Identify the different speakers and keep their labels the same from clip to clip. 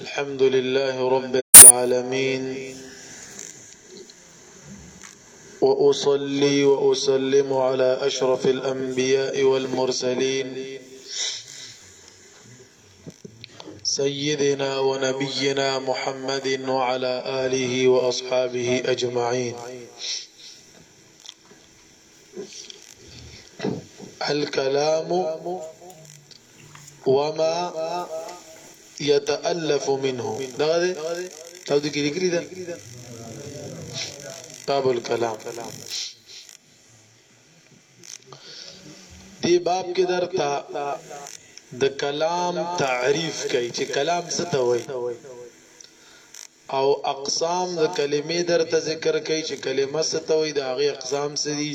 Speaker 1: الحمد لله رب العالمين واصلي واسلم على اشرف الانبياء والمرسلين سيدنا ونبينا محمد وعلى اله واصحابه اجمعين الكلام وما يتألف منه دغه دې تاسو دې لیکلي ده باب الكلام دې باب کې درته د کلام تعریف کوي چې کلام څه ته وایي او اقسام د کلمې درته ذکر کوي چې کلمه څه ته وایي د هغې اقسام څه دي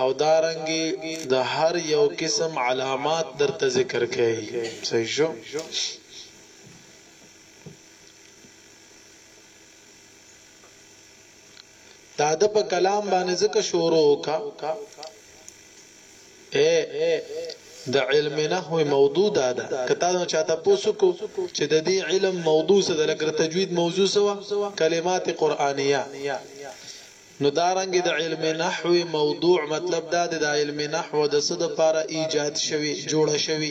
Speaker 1: او دا رنګي د هر یو قسم علامات درته ذکر کوي صحیح شو داده په کلام باندې ځکه شروع وکا اے د علم نحو موضوع دا ده کته نو چاته پوسوکو چې د دې علم موضوع څه ده لکه تجوید موضوع سوا کلمات قرآنیه نو دارنګ د علم نحو موضوع مطلب دا ده د علم نحو د صد لپاره ایجاد شوی جوړ شوی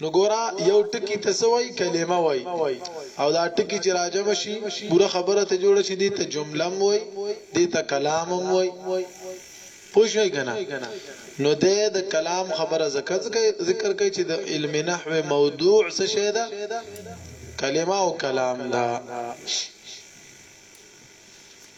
Speaker 1: نو ګوره یو ټکی ته څه وای کلمه وای او دا ټکی چې راجم شي پوره خبره ته جوړ شي دې ته جمله وای دې ته کلام وای پوښوي کنه نو د د کلام خبره زکه ذکر کوي چې د علم نحو موضوع څه شی ده کلمه او کلام ده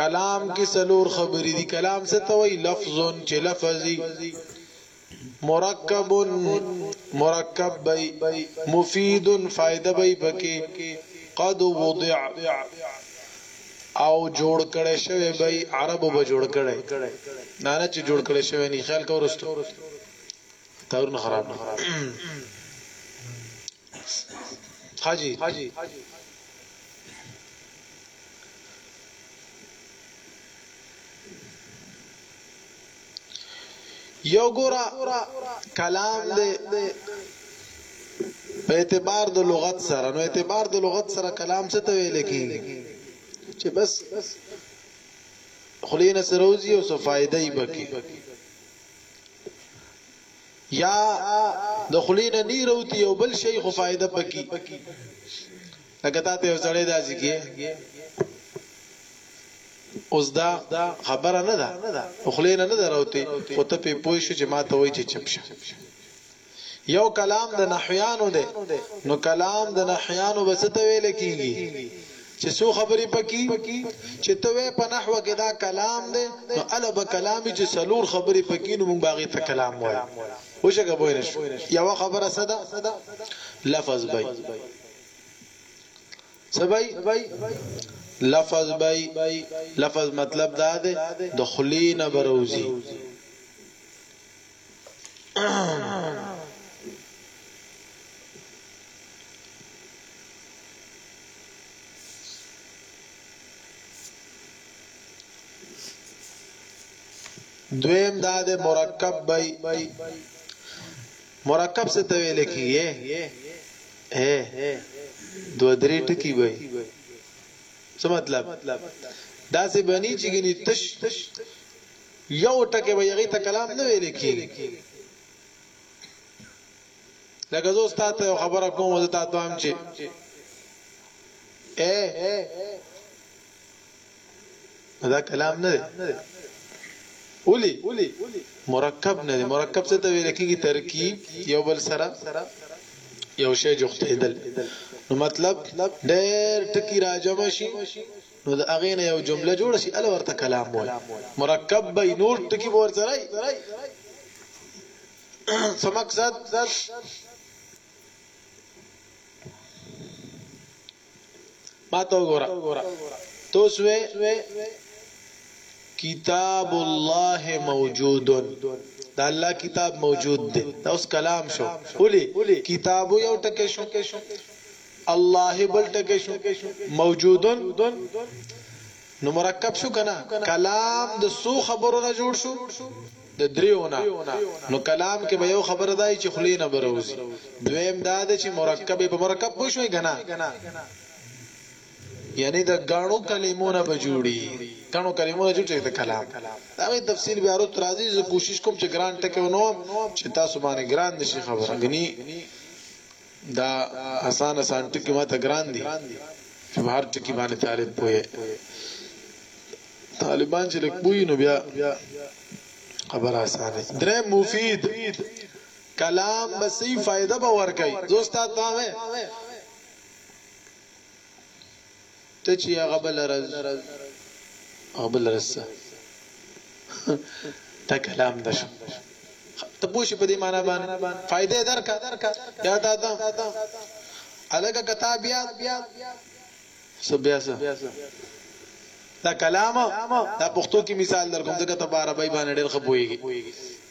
Speaker 1: کلام کې سلور خبرې دي کلام څه ته وایي لفظ چې لفظي مرکب مرکب بی مفید فائدہ بی پکې قد وضع او جوړ کړي شوی به عربو به جوړ کړي نه نه چې جوړ کړي شوی نه خیال کورستو تور نه خراب نه حاجی یو ګورا کلام دی په اعتبار د لغت سره نو اعتبار د لغت سره کلام څه ته ویل کیږي چې بس خلینه سروزی او صفایدای بکی یا د خلینه نی روتی او بل شیخ فائدہ پکی لکه تاته یو سړی داسې کې اوس دا خبره نه ده خلې نه نه دروته خو ته په پوه شو چې ما ته وای چې چپ شه یو کلام د نحویانو ده نو کلام د نحویانو بس ته ویل کیږي چې سو خبرې پکې چې ته په نحو کې دا کلام ده نو الب کلام چې سلور خبرې پکې نو موږ باغې ته کلام وایو وشګه بوینش یو خبره صدا لفظ بای سبای لفظ بای لفظ مطلب دا ده د خلین بروزی دویم دا ده مرکب بای مرکب څه ته ویل کیږي هه دوه درې ټکي به يې څه مطلب داسې بني چې ګني تش یو ټکی به هغه ته کلام نه ویل کیږي لکه زه استاد ته خبره کوم زه تاسو هم چې اے دا کلام نه دی اولی مرکب نه دی مرکب څه ته ویل کیږي ترکیب یو بل سره یو شی جوختیدل نو مطلب ډېر ټکی راجم شي نو د اغه نه یو جمله جوړ شي ال ورته کلام وای مرکب به نور ټکی ور سره سمقصد ماته وګوره توس وې کتاب الله موجود دا الله کتاب موجود دی دا اوس کلام شو ولي کتاب یو ټکی شو الله بل ټکی شو موجودن نو مرکب شو کنه کلام د سو خبرو نه جوړ شو د دریو نه نو کلام کې به یو خبره دا وي چې خولې نه به راوځي دویم دا ده چې مرکب یې په مرکب پوه شوئ که نه یعنی د ګڼو کلمو نه به جوړي ګڼو کلمو نه جوړ شي د کلام دا به تفصیل بیا وروسته راځي زه کوشش کوم چې ګران ټکی ونوم چې تاسو باندې ګران نشي خبره غني دا اسان اسان ټکی ماته ګران دي چې په هر ټکی باندې طالب پوي طالبان چې لک پوي نو بیا خبر اسانه درې مفید کلام به صحیح فائدہ به ورکړي دوستا تا وې ته چې هغه بل رز هغه بل رز دا کلام ده شو ته پوښي په دې معنا باندې فائدې درکا یا دا دا الګه کتاب یا سبیاسا دا کلام دا پښتو کې مثال درکوم دغه ته عربی باندې ډېر خپويږي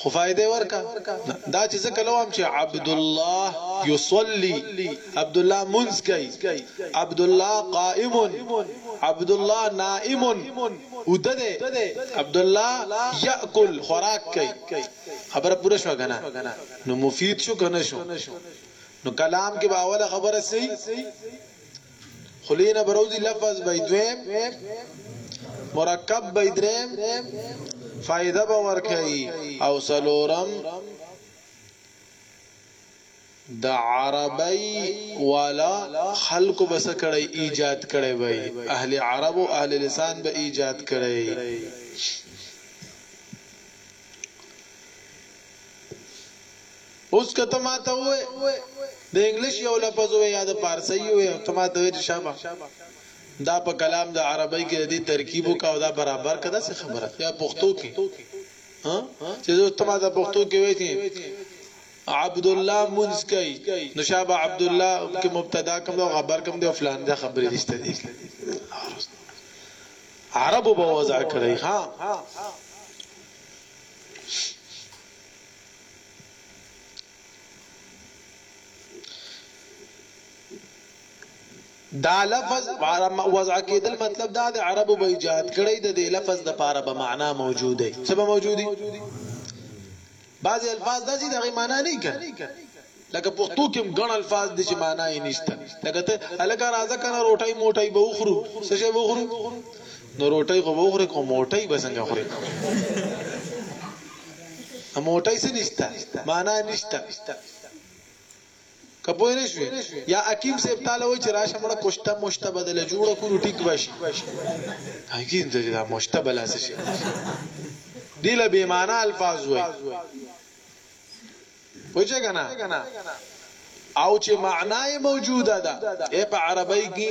Speaker 1: خو فائده ورکه نه دا چې زه کله وام چې عبدالله يصلي عبدالله منز کوي عبدالله قائم عبدالله نائم اوده ده عبدالله يأكل خوراک کوي خبره پوره شو کنه نو مفید شو کنه شو نو کلام کې باوله خبره سي خولې نه به روزي لفظ به دویم مرکب به دریم فائدہ به ورکي او سلورم د عربی والا خلق بس کړی ایجاد کړی وای اهل عرب او اهل لسان به ایجاد کړی اوس که ته ما ته وې د انګلیش یو لفظ وې یا د فارسی وې ته ما ته وې چې شابه دا په کلام د عربی کې د دې ترکیب وکاو دا برابر کده څه خبره یا پښتو کې ها چې ته ما ته پښتو کې وې چې عبد الله منز کوي نو شابه عبد الله کې مبتدا کوم او خبر کوم دی فلان دا خبرې دي ستدي عربو به وضع کړی ها دا لفظ وضع کېدل مطلب دا د عربو به ایجاد کړی د دې لفظ د پاره به معنا موجوده څه به موجودي بعضې الفاظ داسې د هغې معنا نه وي که نه لکه پښتو کې هم ګڼ الفاظ دي چې معنا یې نشته لکه ته هلکه راځه که نه روټۍ موټۍ به وخورو څه شی به وخورو نو روټۍ خو به وخورې خو موټۍ به څنګه خورې موټۍ څه نشته معنا نشته که پوه نه شوې یا حکیم صاحب تعالی وای چې راشه مړه کوشته مشته بدل جوړ کړو ټیک بشي حکیم ته دا مشته بلا څه شي دله به معنا الفاظ وای پوهه کنه او چې معنا موجوده ده په عربی کې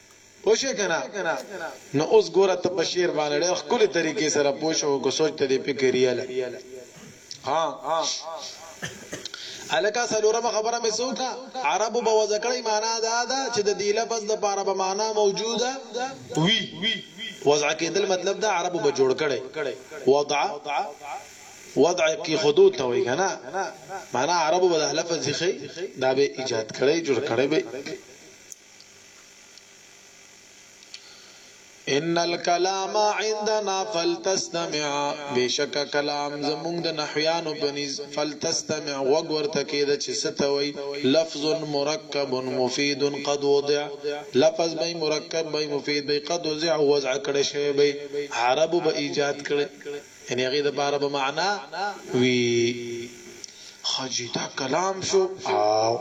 Speaker 1: پوه شوې کنه نو اوس ګوره ته په شعر باندې ډېر ښکلې طریقې سره پوه شو کو سوچ ته دې فکر یاله ها الکه سلورم خبره مې سوکا عربو به وځکړې معنا دا ده چې د دې لفظ د پاره به معنا موجوده وی وضع کېدل مطلب دا عربو به جوړ کړي وضع وضع کی خودو ته وای کنه معنا عربو به د لفظ ځخې دا به ایجاد کړي جوړ کړي به ان الكلام عندنا فلتستمع بشک کلام زمونږ د نحویانو پنځ فلتستمع وګور تکید چې ستوي لفظ مرکب مفید قد وضع لفظ به مرکب به مفید به قد وضع وضع کړي شوی به عرب به ایجاد کړي یعنی هغه د بار به معنا وی خجیتا کلام شو او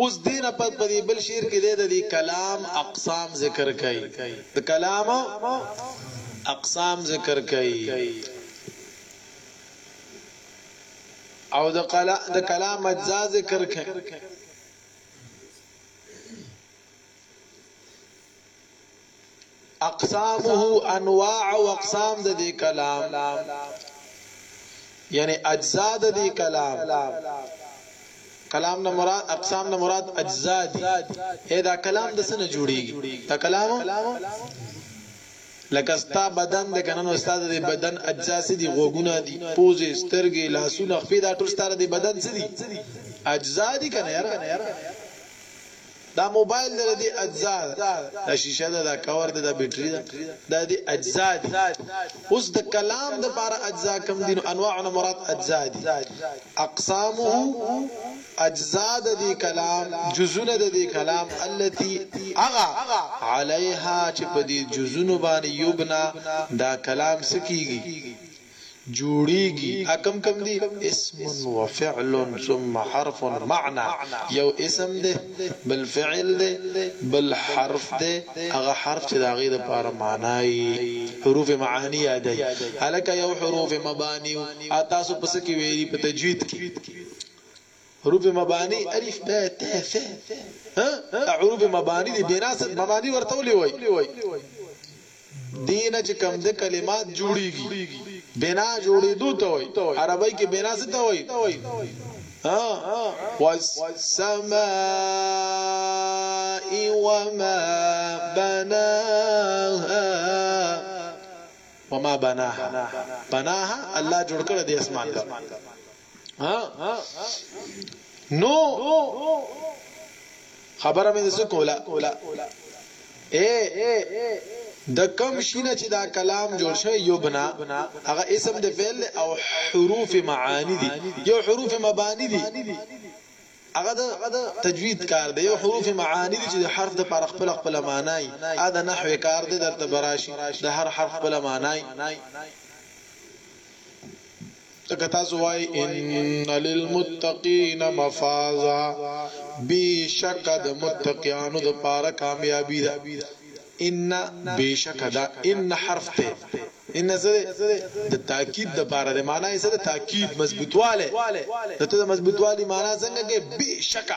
Speaker 1: اوس دې نه پد په دې بل شعر کې دی د دې کلام اقسام ذکر کوي د کلام اقسام ذکر کوي او د قلا د کلام اجزا ذکر کوي اقسامه انواع او اقسام د دې کلام یعنی اجزاء د دې کلام کلام نه مراد اقسام نه مراد اجزاء دي اې دا کلام د سنه جوړیږي دا کلام لکه ستا بدن د کنن استاد د بدن اجزاء سي دي غوګونه دي پوزې سترګې لاسونه خپې دا ټول ستاره د بدن سي دي اجزاء دي کنه یار دا موبایل ده دې اجزا ده دا شیشه ده دا کور ده دا بیټری ده دا دې اجزا دي اوس د کلام د بار اجزا کم دي نو انواع نه مراد اجزا دي اقسامه اجزا د دې کلام جزونه د دې کلام التي اغا عليها چې په دې جزونو باندې یبنا دا کلام سکیږي جوړیږي هغه کوم کوم دي اسم وفعل ثم حرف معنی یو اسم دی بل فعل دی بل حرف دی هغه حرف چې د هغې لپاره معنی یي حروف معانی یادای هلکه یو حروف مبانی او تاسو پس کې ویلي په تجوید کې حروف مبانی الف باء تاء ثاء ها حروف مبانی دی بنا څه مبانی ورته ولي وای دینه چې کم د کلمات جوړیږي بنا جوړې دو ته وای عربی کې بنا څه ته وای ها والسماء وما بناها وما بناها بناها الله جوړ کړ دې اسمان ته نو خبره مې څه کوله اے د کم شینه چې دا کلام جوړ شوی یو بنا هغه اسم د فعل او حروف معانی دي یو حروف مبانی دي هغه د تجوید کار دی یو حروف معانی دي چې د حرف د پر خپل خپل معنی ا د نحو کار دی درته براشي د هر حرف خپل معنی ځکه تاسو وايي ان للمتقین مفازا بیشکه د متقیانو د پاره کامیابی ده ان بیشکه دا ان حرف ته ان سره د تاکید د پاره د معنی سره تاکید مضبوطواله ته د مضبوطوالی معنی څنګه کې بیشکه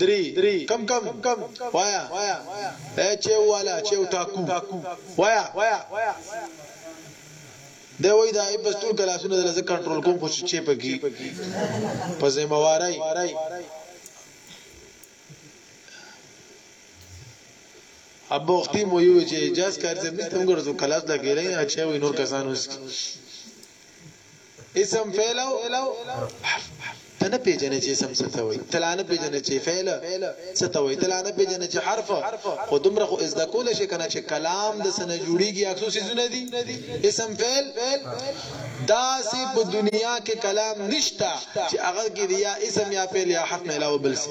Speaker 1: دري کم کم وایا اې چېو والا چېو ټاکو وایا دی وای دا اې بس ټول کلاسونه دله زه کنټرول کوم خو چې په کی په ذمہ وارای ابو اختي مو یو چې اجازه کار زم نشته موږ ورته کلاس لګیلې نه چې وي نور کسان اوس اسم فعل او حرف ته نه پیژنې چې اسم څه ته وایي ته لا نه پیژنې چې فعل څه ته وایي ته لا نه پیژنې چې حرف خو دومره خو زده کولی شې که نه چې کلام د څه نه جوړېږي یا څو څیزونه دي اسم فعل داسې په دنیا کې کلام نشته چې هغه کې یا اسم یا فعل یا حرف نه علاوه بل څه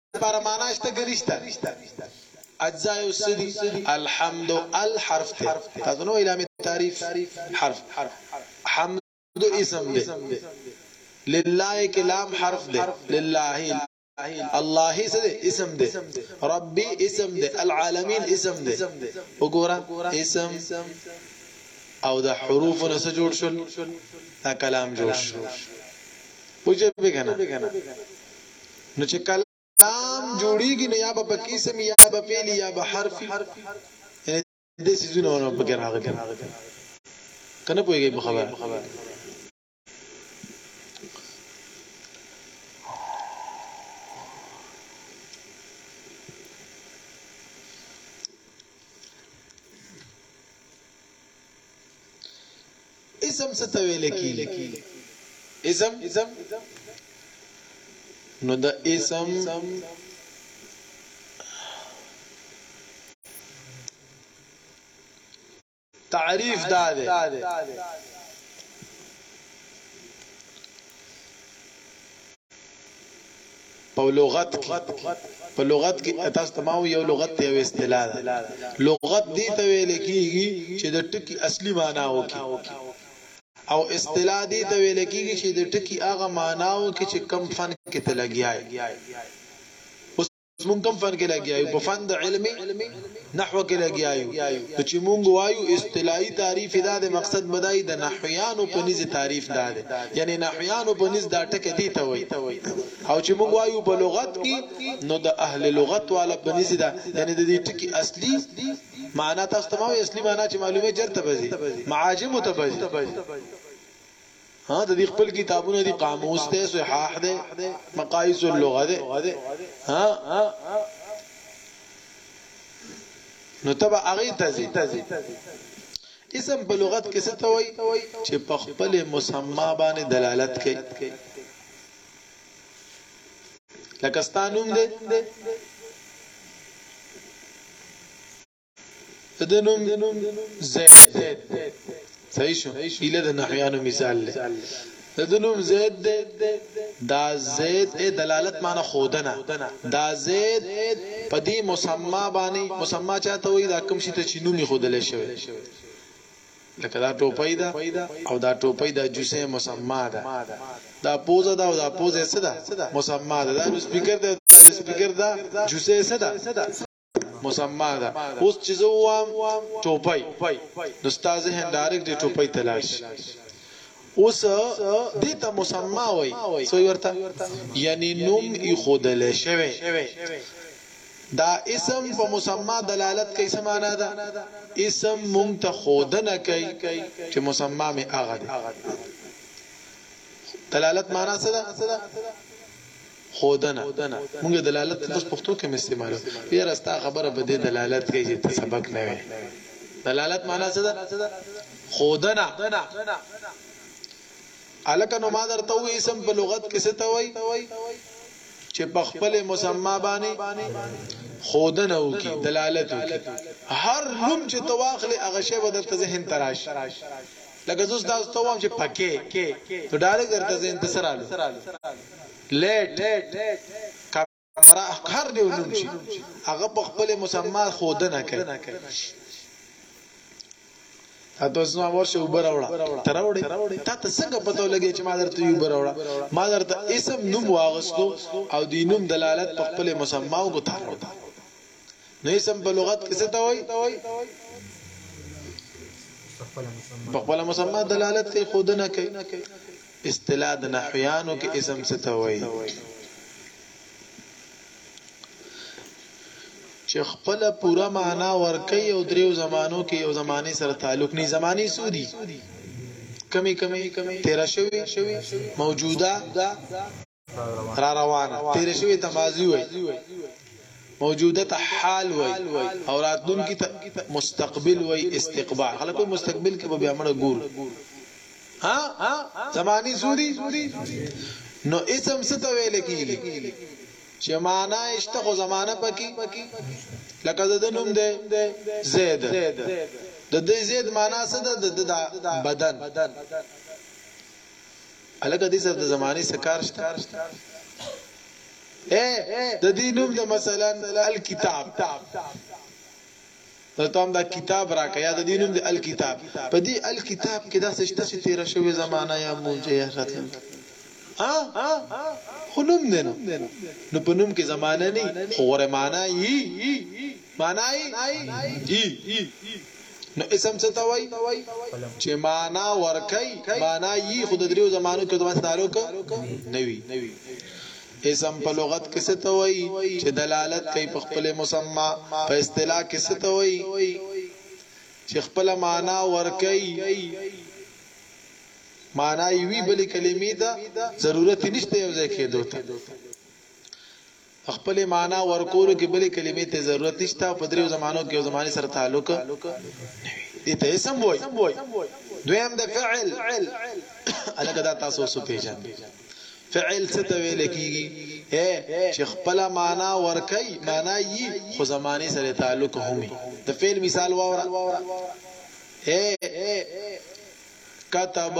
Speaker 1: لپاره معنا شته ګنيشته اجزاء السدي الحمد الحرف ته تاسو نو علامه تعریف حرف حمد اسم ده لله کلام حرف ده لله الله سره اسم ده ربي اسم ده العالمين اسم ده وګوره اسم او د حروف نه څه جوړ شول دا کلام جوړ شو پوجا به کنه نو چې کلام جوړیږي نو یا به په قسم یا به فعلی یا به حرفی یعنی دې سيزونه ونه پکې راغلي کنه پوهیږي په خبره اسم څه ته ویل کیږي اسم نو د اسم تعریف دا ده په لغت کې په لغت کې تاسو ته ما یو لغت ته یو اصطلاح ده لغت دې ته ویل کېږي چې د ټکی اصلي معنی وکړي او اصطلاح دې ته ویل کېږي چې د ټکی هغه معناو کې چې کم فن کې ته لګیای مونږ کوم فن کې لګیا یو په فن د علم نحو کې لګیا یو چې مونږ وایو اصطلاحي تعریف دا د مقصد بدای د نحویانو په نيز تعریف دا ده یعنی نحویانو په نيز دا ټکه دی ته وای او چې مونږ وایو په لغت کې نو د اهل لغت والا په نيز دا یعنی د دې ټکی اصلي معنا تاسو ته ما اصلي معنا چې معلومه جرته بزي معاجم ته بزي ها د دې خپل کتابونه دي قاموس ته صحاح ده مقایس اللغه ده ها نو تبع هغه تزي اسم په لغت کې څه ته وایي چې په خپل مسما باندې دلالت کوي لکه ستانوم ده د دې نوم زید دی صحیح شو اله د نحویانو مثال دی د دې نوم زید دی دا زید ای دلالت معنی خودنه دا زید په دې مسما باندې مسما چاته وای دا کوم شي ته چې نومي خودلې شوی لکه دا ټوپۍ ده او دا ټوپۍ د جوسه مسما ده دا پوزه ده او دا پوزه څه ده مسما ده دا سپیکر ده دا سپیکر ده جوسه څه ده مسما ده اوس چې زه وام ټوپۍ نو ستا ذهن ډایرکټ دی ټوپۍ ته لاړ شي اوس دې ته مسما وای سو ورته یعنی نوم ای خودل شوی دا اسم په مسما دلالت کوي سمانا ده اسم مونږ ته خودنه کوي چې مسما می هغه ده دلالت معنا څه ده ښودنه، موږ دلالت ته داس پښتو کښې هم استعمالو. ياره ستا خبره په دې دلالت کوي چې ته سبق نه وې. دلالت مانا څه ده؟ ښودنه. هلکه نو ما درته ووې اسم په لغت کښې څه ته وايي چې په خپلې مسمّا باندې ښودنه وکړي، دلالت وکړي. هر نوم چې ته واخلې هغه شی به درته ذهن ته راشي. لکه زه اوس تاسو ته وایم چې پکې نو ډایرک درته ذهن ته سره رالو لیټ کمره هر دیو نوم شي هغه په خپل مسما خودنه کوي تاسو زما ورشه اوبر اوړه تر اوړه تاسو څنګه پته لګی چې ما درته اوبر اوړه ما درته اسم نوم واغستو او دی نوم دلالت په خپل مسما او ګټه نو اسم په لغت کې څه ته وایي په خپل مسما دلالت کوي خود نه کوي اصطلاح د نحویانو کې اسم څه ته وایي چې خپل پوره معنا ورکي او دریو زمانو کې یو زماني سره تعلق نه زماني سودي کمی کمی تیر شوی موجوده را روانه تیر شوی ته ماضی وای موجوده ته حال وای او راتلونکي ته مستقبل وای استقبال خلکو مستقبل کې به بیا مړ ګور ها زمانی سوري نو اسم څه ته ویل کیږي چې معنا اشته خو زمانہ پکې لکه د نوم ده زید د دې زید معنا څه ده د بدن الکه دې سره د زمانه څخه کار شته اے د دې نوم د مثلا الکتاب ته تام دا کتاب راکې یا د دې نوم د الکتاب په دې الکتاب کې دا سشته چې تیر شوی زمانہ یا مونږ یا راتلم ها خو نوم دی نو نو په نوم کې زمانہ نه خو غره معنا یي معنا یي نو اسم څه ته وايي چې معنا ورکوي معنا يي خو د دریو زمانو کې زمانه تعلق نه وي اسم په لغت کې څه ته وايي چې دلالت کوي په خپل مسما په اصطلاح کې څه ته وايي چې خپل معنا ورکوي معنا یوی بل کلمې ته ضرورت نشته یو ځای کېدو ته خپلې معنا ورکولو کې بلې کلمې ته ضرورت نشته او په دریو زمانو کې یو زمانې سره تعلق نه وي دې ته اسم وایي دویم د فعل الګ دا تاسو سو پیژن فعل څه ته ویل کیږي اے چې خپل معنا ورکي معنا یي خو زمانه سره تعلق همي د فعل مثال واورا اے كتب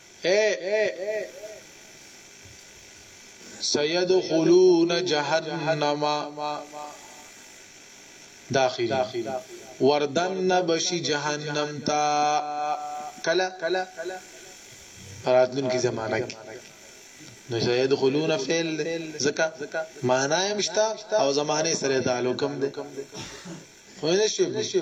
Speaker 1: اې سيدخلون جهنم داخلي وردننه به شي جهنم ته کله په راتلونکي زمانه کې نو سيدخلون فعل ځکه معنا یې مشتا او زمانه سره تعلق هم ده خو نه شي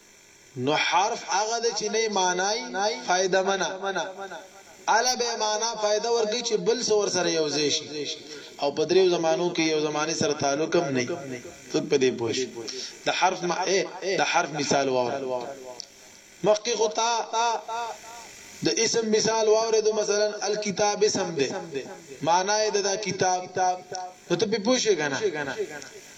Speaker 1: نو حرف هغه دی چې نۍ مانا يي فايده منه اله به مانا فايده ورکوي چې بل څه ورسره يوځای شي او په دريو زمانو کې يو زماني سره تعلق هم نۍ څوک په دې پوه شي د حرف ما اې د حرف مثال واوره مخکې خو تا د اسم مثال واورې دو مثلا الکتاب اسم دی مانا يې د دا کتاب نو ته په پوه شي کنه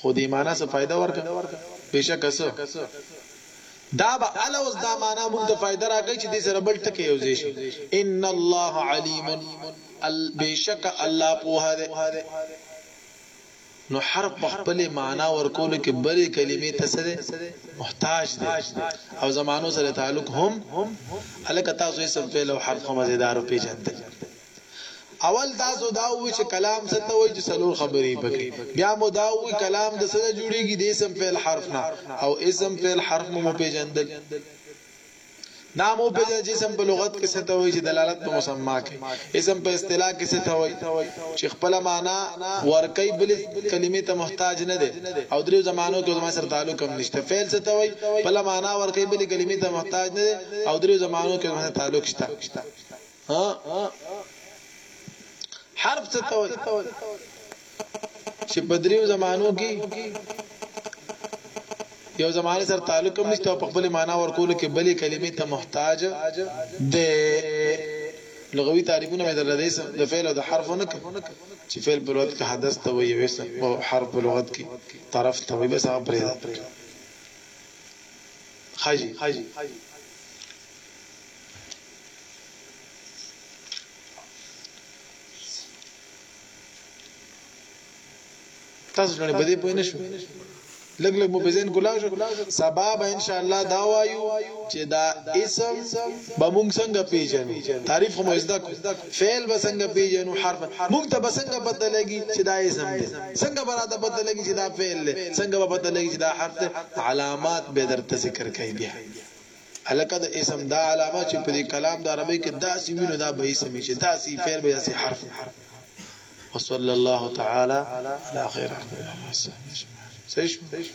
Speaker 1: خو دې مانا څه فائده ورکه بېشکه څه دا به اله اوس دا مانا مونږ ته فائده راکوي چې دې سره بل ټکی یوځای شي ان الله علیم بېشکه الله پوهه دی نو حرف په خپل مانا ورکول کې بلې کلمې ته سره محتاج دی او زمانو سره تعلق هم الکه تاسو یې سم فعل او حرف مزیدار پیژندل اول تاسو دا ووی چې کلام څه ته وایي چې څلور خبرې پکې بیا مو دا ووی کلام د څه جوړیږي د اسم فعل حرف نه او اسم فعل حرف مو پیژندل دا مو پیژندل چې اسم په لغت کې څه ته وایي چې دلالت په مسما کوي اسم په اصطلاح کې څه ته وایي چې خپل معنا ورکي بل کلمې ته محتاج نه دي او درې زمانو کې زموږ سره تعلق هم نشته فعل څه ته وایي خپل معنا ورکي بل کلمې ته محتاج نه دي او درې زمانو کې زموږ تعلق شته ها حرف څه ته وایي چې په دریو زمانو کې یو زمانه سره تعلق هم نشته او په خپل معنا ورکول کې بلې کلمې ته محتاج دی لغوي تعریفونه مې درل دي د فعل او د حرف نه کې چې فعل په لغت کې حدث ته وایي او حرف په لغت کې طرف ته وایي بس هغه پرې ده حاجی تاسو څنګه به دې پوه نه شو لګ لګ مو په ذهن ګلاو شو سبا به ان شاء الله دا وایو چې دا اسم به مونږ څنګه پیژنو تعریف هم زده کو فعل به څنګه پیژنو حرف مونږ ته به څنګه پته لګي چې دا اسم دی څنګه به راته پته لګي چې دا فعل دی څنګه به پته لګي چې دا حرف دی علامات به درته ذکر کوي بیا هلکه د اسم دا علامه چې په دې کلام د عربی کې داسې وینو دا به اسم چې داسې فعل به داسې حرف وصلی الله تعالی علی خیر احمد الله صلی الله علیه وسلم